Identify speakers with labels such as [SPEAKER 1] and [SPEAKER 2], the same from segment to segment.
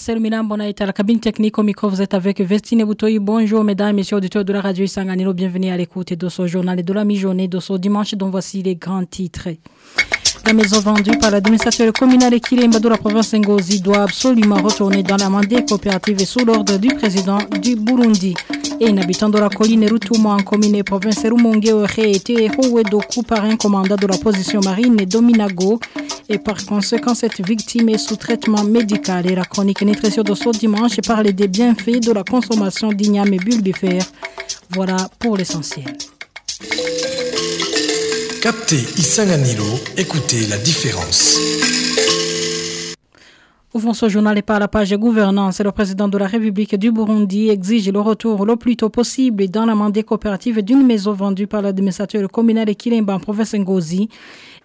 [SPEAKER 1] Marcel Milambona est à la cabine technique au micro. Vous êtes avec Vestine Boutoyi. Bonjour, mesdames et messieurs auditeurs de la radio Isanganiro. Bienvenue à l'écoute de ce journal et de la mi-journée de ce dimanche dont voici les grands titres. La maison vendue par l'administrateur communal Kilemba de la province Ngozi doit absolument retourner dans la mandée coopérative et sous l'ordre du président du Burundi. Et un habitant de la colline Rutumo en commune et province Rumongue aurait été roué de coups par un commandant de la position marine Dominago. Et par conséquent, cette victime est sous traitement médical. Et la chronique nutrition de ce dimanche parle des bienfaits de la consommation d'igname et bulbifère. Voilà pour l'essentiel.
[SPEAKER 2] Captez Isanganilo, écoutez la différence.
[SPEAKER 1] Ouvrons ce journal et par la page gouvernance. Le président de la République du Burundi exige le retour le plus tôt possible dans la mandée coopérative d'une maison vendue par l'administrateur communal de Kilemba en province Ngozi.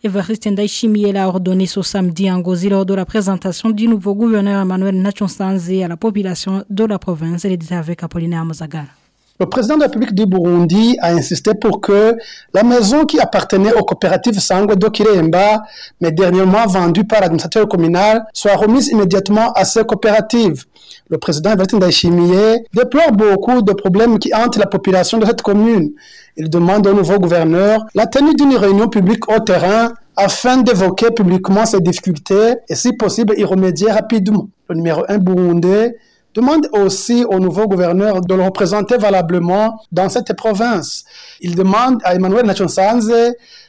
[SPEAKER 1] Evariste Ndaishimi l'a ordonné ce samedi en Ngozi lors de la présentation du nouveau gouverneur Emmanuel Nachonsanze à la population de la province. Elle est avec Apollinaire Mazagara.
[SPEAKER 3] Le président de la République du Burundi a insisté pour que la maison qui appartenait aux coopératives Sangwe d'Okiremba, mais dernièrement vendue par l'administrateur communal, soit remise immédiatement à ces coopératives. Le président Evariste Ndayishimiye déplore beaucoup de problèmes qui hantent la population de cette commune. Il demande au nouveau gouverneur la tenue d'une réunion publique au terrain afin d'évoquer publiquement ces difficultés et si possible y remédier rapidement. Le numéro 1 burundais demande aussi au nouveau gouverneur de le représenter valablement dans cette province. Il demande à Emmanuel Nachonsanze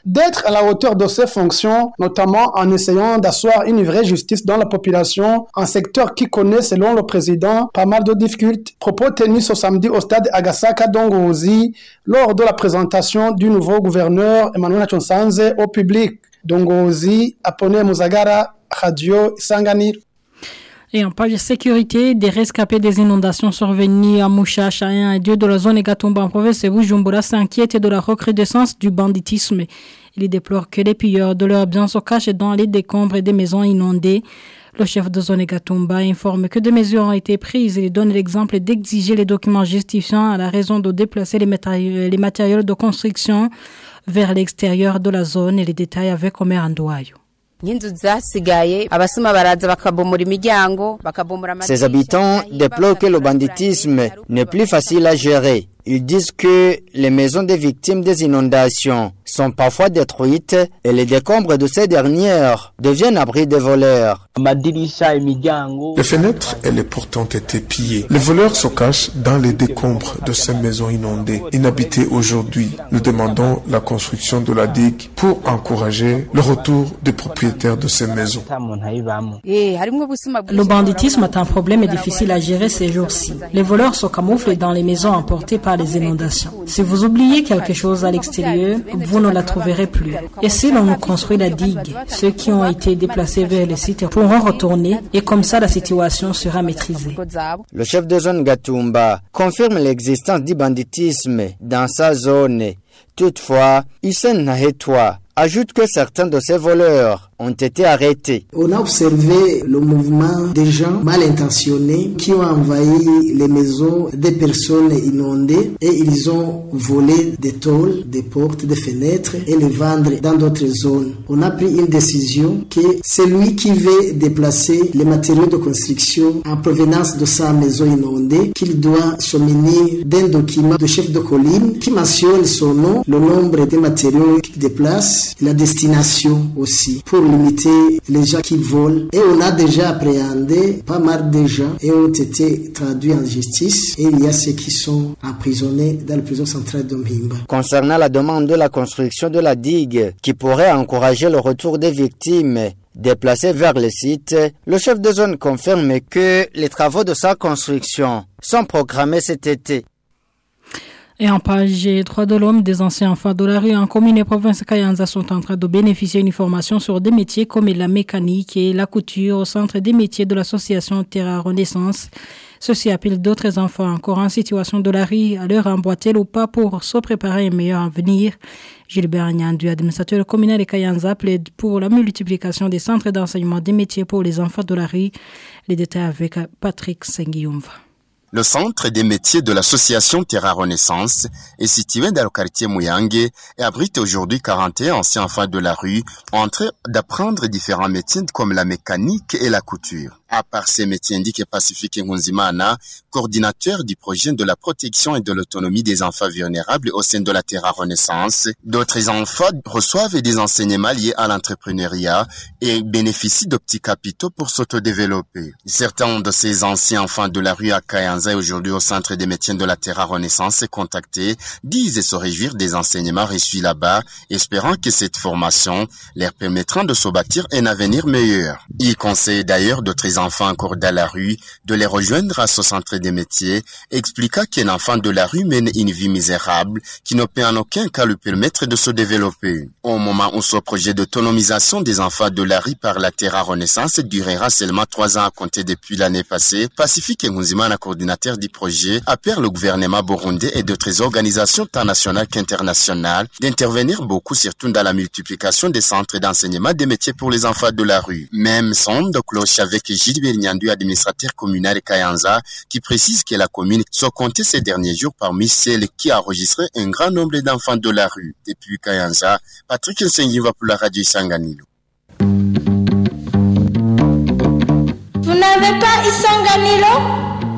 [SPEAKER 3] d'être à la hauteur de ses fonctions, notamment en essayant d'asseoir une vraie justice dans la population, un secteur qui connaît, selon le président, pas mal de difficultés. Propos tenus ce samedi au stade Agasaka Dongozi lors de la présentation du nouveau gouverneur Emmanuel Nachonsanze au public. Dongozi, Apone Muzagara, Radio Sanganir.
[SPEAKER 1] Et en page de sécurité, des rescapés des inondations survenues à Moucha, Chayan et Dieu de la zone Gatumba en province de Bujumbura s'inquiètent de la recrudescence du banditisme. Il déplore que les pilleurs de leurs biens se cachent dans les décombres des maisons inondées. Le chef de zone Gatumba informe que des mesures ont été prises. Il donne l'exemple d'exiger les documents justifiant à la raison de déplacer les, matériaux, les matériaux de construction vers l'extérieur de la zone et les détails avec Omer Andouayou.
[SPEAKER 4] Ces habitants déplorent que le banditisme n'est plus facile à gérer. Ils disent que les maisons des victimes des inondations sont parfois détruites et les décombres de ces dernières deviennent abris des voleurs.
[SPEAKER 2] Les fenêtres et les portes ont été pillées. Les voleurs se cachent dans les décombres de ces maisons inondées, inhabitées aujourd'hui. Nous demandons la construction de la digue pour encourager le retour des propriétaires de ces maisons.
[SPEAKER 1] Le banditisme est un problème difficile à gérer ces jours-ci. Les voleurs se camouflent dans les maisons emportées par les inondations. Si vous oubliez quelque chose à l'extérieur, vous ne la trouverez plus. Et si l'on construit la digue, ceux qui ont été déplacés vers le site pourront retourner et comme ça la situation sera maîtrisée.
[SPEAKER 4] Le chef de zone Gatumba confirme l'existence du banditisme dans sa zone. Toutefois, Hussein Nahetoua ajoute que certains de ces voleurs ont été arrêtés.
[SPEAKER 5] On a observé le mouvement des gens mal intentionnés qui ont envahi les maisons des personnes inondées et ils ont volé des tôles, des portes, des fenêtres et les vendre dans d'autres zones. On a pris une décision que celui qui veut déplacer les matériaux de construction en provenance de sa maison inondée, qu'il doit se munir d'un document de chef de colline qui mentionne son nom, le nombre des matériaux qu'il déplace, la destination aussi, pour limiter les gens qui volent. Et on a déjà appréhendé pas mal de gens et ont été traduits en justice. Et il y a ceux qui sont emprisonnés dans la prison centrale de Mbimba.
[SPEAKER 4] Concernant la demande de la construction de la digue qui pourrait encourager le retour des victimes déplacées vers le site, le chef de zone confirme que les travaux de sa construction sont programmés cet été.
[SPEAKER 1] Et en page droits de l'homme, des anciens enfants de la rue en commune et province Kayanza sont en train de bénéficier d'une formation sur des métiers comme la mécanique et la couture au centre des métiers de l'association Terra Renaissance. Ceci appelle d'autres enfants encore en situation de la rue à leur emboîter le pas pour se préparer à un meilleur avenir. Gilbert Nyandu, administrateur communal de Kayanza, plaide pour la multiplication des centres d'enseignement des métiers pour les enfants de la rue. Les détails avec Patrick Senguiumva.
[SPEAKER 6] Le centre des métiers de l'association Terra Renaissance est situé dans le quartier Mouyangue et abrite aujourd'hui 41 anciens enfants de la rue en train d'apprendre différents métiers comme la mécanique et la couture. À part ces métiers, indique Pacifique Nkunzimana, coordinateur du projet de la protection et de l'autonomie des enfants vulnérables au sein de la Terra Renaissance. D'autres enfants reçoivent des enseignements liés à l'entrepreneuriat et bénéficient de petits capitaux pour s'autodévelopper. Certains de ces anciens enfants de la rue à Kayanza et aujourd'hui au centre des métiers de la Terra Renaissance contactés disent se réjouir des enseignements reçus là-bas, espérant que cette formation leur permettra de se bâtir un avenir meilleur. Ils conseillent d'ailleurs d'autres enfants encore dans la rue de les rejoindre à ce centre des métiers, expliqua qu'un enfant de la rue mène une vie misérable qui ne peut en aucun cas lui permettre de se développer. Au moment où ce projet d'autonomisation des enfants de la rue par la Terra Renaissance durera seulement trois ans à compter depuis l'année passée, Pacifique Ngunzimana, coordinateur du projet, appelle le gouvernement burundais et d'autres organisations tant nationales qu'internationales d'intervenir beaucoup surtout dans la multiplication des centres d'enseignement des métiers pour les enfants de la rue. Même son de cloche avec Gilles Nyandu, administrateur communal Kayanza, qui précise que la commune soit comptée ces derniers jours parmi celles qui a enregistré un grand nombre d'enfants de la rue. Depuis Kayanza, Patrick Nsengiva pour la radio Isanganilo.
[SPEAKER 7] Vous n'avez pas Isanganilo?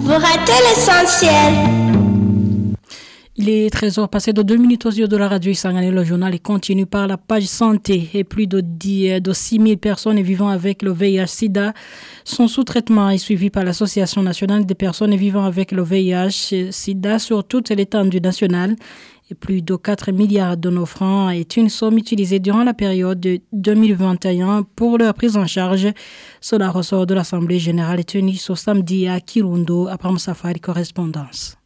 [SPEAKER 7] Vous ratez l'essentiel.
[SPEAKER 1] Il est 13h passé de 2 minutes aux yeux de la radio Isangani. Le journal est continue par la page santé et plus de, 10, de 6 000 personnes vivant avec le VIH-Sida son sous-traitement est suivi par l'Association nationale des personnes vivant avec le VIH-Sida sur toute l'étendue nationale et plus de 4 milliards de nos francs est une somme utilisée durant la période de 2021 pour leur prise en charge. Cela ressort de l'Assemblée générale tenue ce samedi à Kirundo, après Safari correspondance.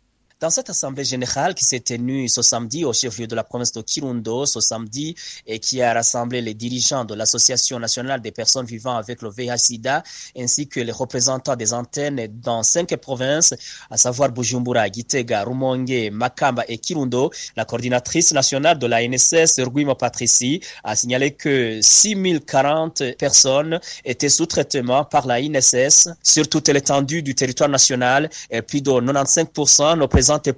[SPEAKER 8] Dans cette assemblée générale qui s'est tenue ce samedi au chef-lieu de la province de Kirundo, ce samedi, et qui a rassemblé les dirigeants de l'Association nationale des personnes vivant avec le VIH-Sida, ainsi que les représentants des antennes dans cinq provinces, à savoir Bujumbura, Gitega, Rumonge, Makamba et Kirundo, la coordinatrice nationale de la NSS, Ruguimo Patrici, a signalé que 6040 personnes étaient sous traitement par la INSS sur toute l'étendue du territoire national et plus de 95% ne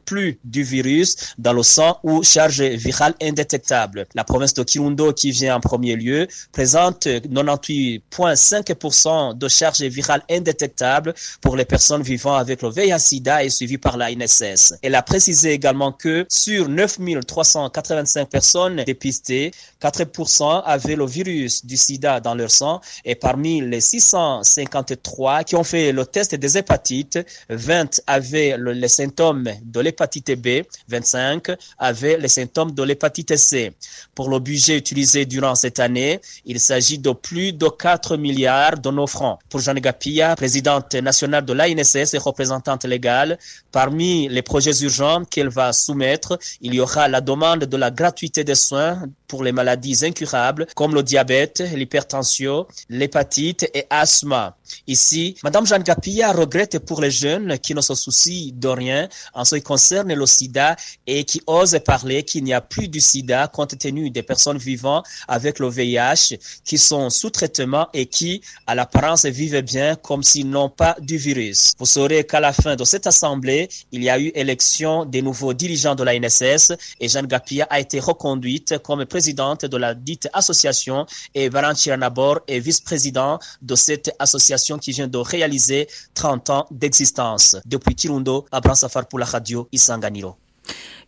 [SPEAKER 8] plus du virus dans le sang ou charge virale indétectable. La province de Kirundo, qui vient en premier lieu, présente 98,5% de charge virale indétectable pour les personnes vivant avec le VIH-Sida et suivies par la INSS. Elle a précisé également que sur 9385 personnes dépistées, 4% avaient le virus du sida dans leur sang et parmi les 653 qui ont fait le test des hépatites, 20 avaient les symptômes de l'hépatite B, 25 avaient les symptômes de l'hépatite C. Pour le budget utilisé durant cette année, il s'agit de plus de 4 milliards de nos francs. Pour Jeanne Gapia, présidente nationale de l'ANSS et représentante légale, parmi les projets urgents qu'elle va soumettre, il y aura la demande de la gratuité des soins pour les maladies incurables comme le diabète, l'hypertension, l'hépatite et asthme. Ici, Madame Jeanne Gapia regrette pour les jeunes qui ne se soucient de rien en ce qui concerne le sida et qui osent parler qu'il n'y a plus du sida compte tenu des personnes vivant avec le VIH qui sont sous traitement et qui, à l'apparence, vivent bien comme s'ils n'ont pas du virus. Vous saurez qu'à la fin de cette assemblée, il y a eu élection des nouveaux dirigeants de la NSS et Jeanne Gapia a été reconduite comme présidente de la dite association et Valentin Nabor est vice-président de cette association qui vient de réaliser 30 ans d'existence. Depuis Kirundo, Abraham Safar pour la radio Isanganiro.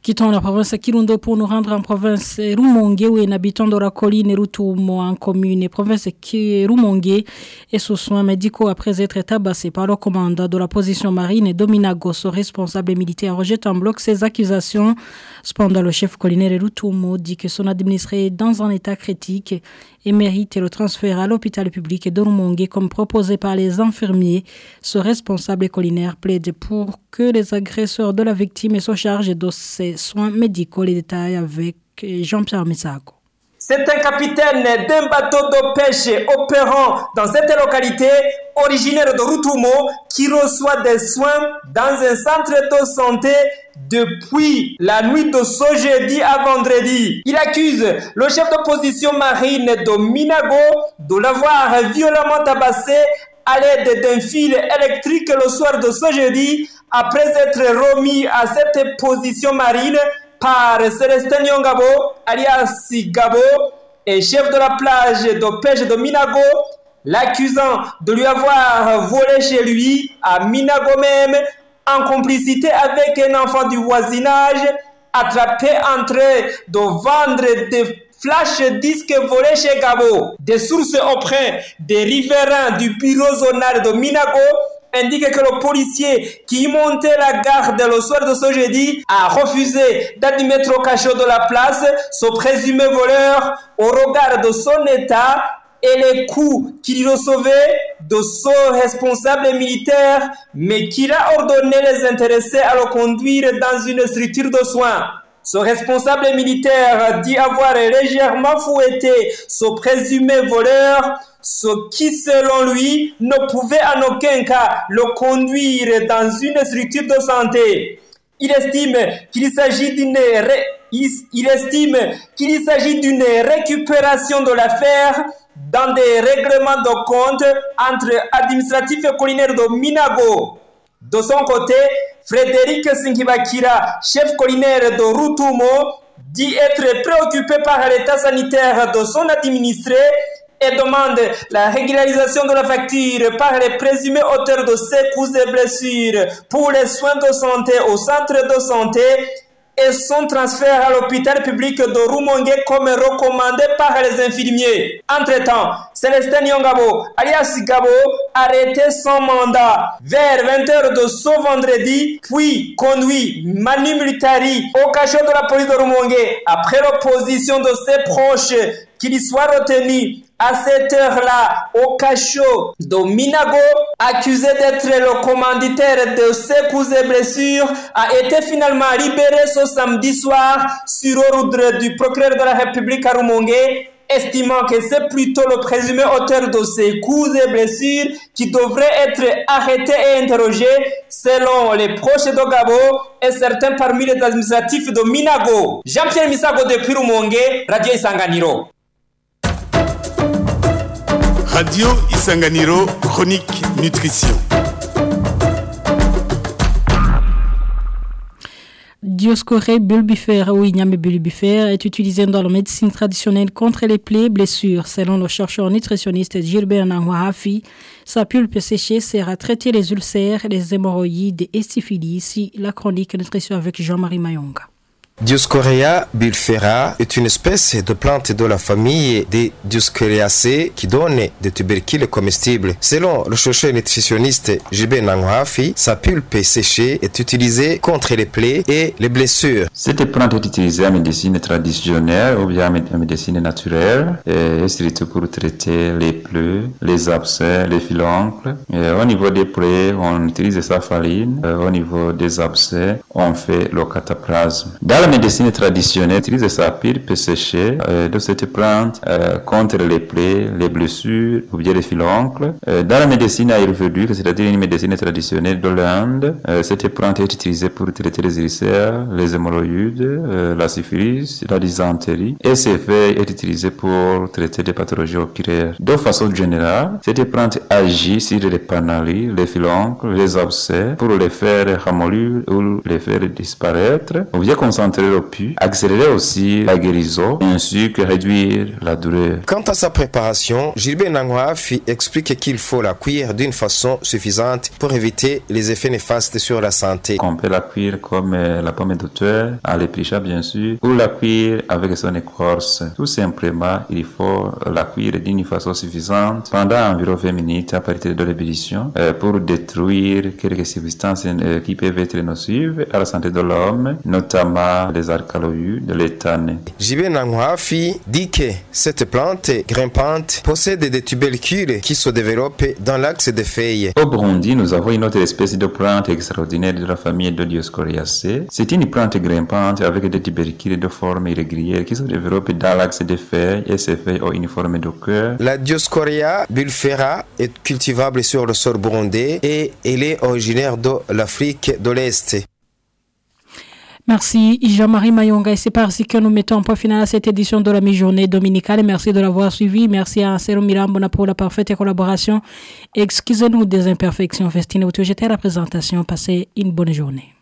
[SPEAKER 1] Quittons la province Kirundo pour nous rendre en province Rumongue où un habitant de la colline Rutumo en commune province Rumongue et sous soins médicaux après être tabassé par le commandant de la position marine Dominagos, responsable militaire, rejette en bloc ces accusations. Cependant, le chef collinaire Rutumo dit que son administré est dans un état critique et mérite le transfert à l'hôpital public de Rumongue comme proposé par les infirmiers. Ce responsable collinaire plaide pour que les agresseurs de la victime soient chargés de ses soins médicaux. Les détails avec Jean-Pierre Messago.
[SPEAKER 9] C'est un capitaine d'un bateau de pêche opérant dans cette localité, originaire de Rutumo, qui reçoit des soins dans un centre de santé depuis la nuit de ce jeudi à vendredi. Il accuse le chef d'opposition marine de Minago de l'avoir violemment tabassé à l'aide d'un fil électrique le soir de ce jeudi après être remis à cette position marine par Célestin Nyongabo, alias Gabo, et chef de la plage de pêche de Minago, l'accusant de lui avoir volé chez lui à Minago même en complicité avec un enfant du voisinage attrapé en train de vendre des flash disques volés chez Gabo. Des sources auprès des riverains du bureau de Minago indiquent que le policier qui montait la garde le soir de ce jeudi a refusé d'admettre au cachot de la place ce présumé voleur au regard de son état et les coups qu'il recevait de son responsable militaire, mais qu'il a ordonné les intéressés à le conduire dans une structure de soins. Ce responsable militaire dit avoir légèrement fouetté ce présumé voleur, ce qui, selon lui, ne pouvait en aucun cas le conduire dans une structure de santé. Il estime qu'il s'agit d'une récupération de l'affaire dans des règlements de compte entre administratifs et collinaires de Minago. De son côté, Frédéric Sinkibakira, chef collinaire de Rutumo, dit être préoccupé par l'état sanitaire de son administré et demande la régularisation de la facture par les présumés auteurs de ces coups et blessures pour les soins de santé au centre de santé et son transfert à l'hôpital public de Rumongue comme recommandé par les infirmiers. Entre-temps, Célestin Yongabo, alias Gabo, arrêté son mandat vers 20h de ce vendredi, puis conduit Manu Militari au cachot de la police de Rumongue après l'opposition de ses proches qu'il soit retenu à cette heure-là au cachot de Minago, accusé d'être le commanditaire de ses coups et blessures, a été finalement libéré ce samedi soir sur ordre du procureur de la République à Rumongue, estimant que c'est plutôt le présumé auteur de ces coups et blessures qui devrait être arrêté et interrogé selon les proches de Gabo et certains parmi les administratifs de Minago. Jean-Pierre Misago depuis Rumongue, Radio Isanganiro.
[SPEAKER 10] Radio Isanganiro, chronique nutrition.
[SPEAKER 1] Dioscoré bulbifère ou igname bulbifère est utilisé dans la médecine traditionnelle contre les plaies et blessures. Selon le chercheur nutritionniste Gilbert Nangwahafi, sa pulpe séchée sert à traiter les ulcères, les hémorroïdes et syphilis. La chronique nutrition avec Jean-Marie Mayonga.
[SPEAKER 11] Dioscorea bilfera est une espèce de plante de la famille des Dioscoreaceae qui donne des tubercules comestibles. Selon le chercheur nutritionniste J.B. Nangwafi, sa pulpe séchée est utilisée contre les plaies et les blessures.
[SPEAKER 12] Cette plante est utilisée en médecine traditionnelle ou bien en médecine naturelle et surtout pour traiter les plaies, les abcès, les filoncles. Au niveau des plaies, on utilise sa farine. Au niveau des abcès, on fait le cataplasme. La médecine traditionnelle utilise sa pulpe séchée euh, de cette plante euh, contre les plaies, les blessures ou bien les filoncles. Euh, dans la médecine ayurvédique, c'est-à-dire une médecine traditionnelle de l'Inde, cette plante est utilisée pour traiter les ulcères, les hémorroïdes, la syphilis, la dysenterie et ces feuilles est utilisée pour traiter des pathologies oculaires. De façon générale, cette plante agit sur les panalis, les filoncles, les abcès pour les faire ramollir ou les faire disparaître ou bien concentrer le pu, accélérer aussi la guérison ainsi que réduire la douleur.
[SPEAKER 11] Quant à sa préparation, Gilbert Nangwafi explique qu'il faut la cuire d'une façon suffisante pour éviter les effets néfastes sur la santé.
[SPEAKER 12] On peut la cuire comme euh, la pomme d'auteur, à l'épricha bien sûr, ou la cuire avec son écorce. Tout simplement, il faut la cuire d'une façon suffisante pendant environ 20 minutes à partir de l'ébullition euh, pour détruire quelques substances euh, qui peuvent être nocives à la santé de l'homme, notamment les alcaloïdes, de l'éthane.
[SPEAKER 11] J.B. Nangwafi dit que cette plante grimpante possède des tubercules qui se développent dans l'axe des feuilles.
[SPEAKER 12] Au Burundi, nous avons une autre espèce de plante extraordinaire de la famille de Dioscoriaceae. C'est une plante grimpante avec des tubercules de forme irrégulière qui se développent dans l'axe des feuilles et ces feuilles ont une forme de cœur.
[SPEAKER 11] La Dioscorea bulfera est cultivable sur le sol burundais et elle est originaire de l'Afrique de l'Est.
[SPEAKER 1] Merci Jean-Marie Mayonga et c'est parti que nous mettons un point final à cette édition de la mi-journée dominicale. Merci de l'avoir suivi. Merci à Ansero Mirambona pour la parfaite collaboration. Excusez-nous des imperfections festines. J'étais à la présentation. Passez une bonne journée.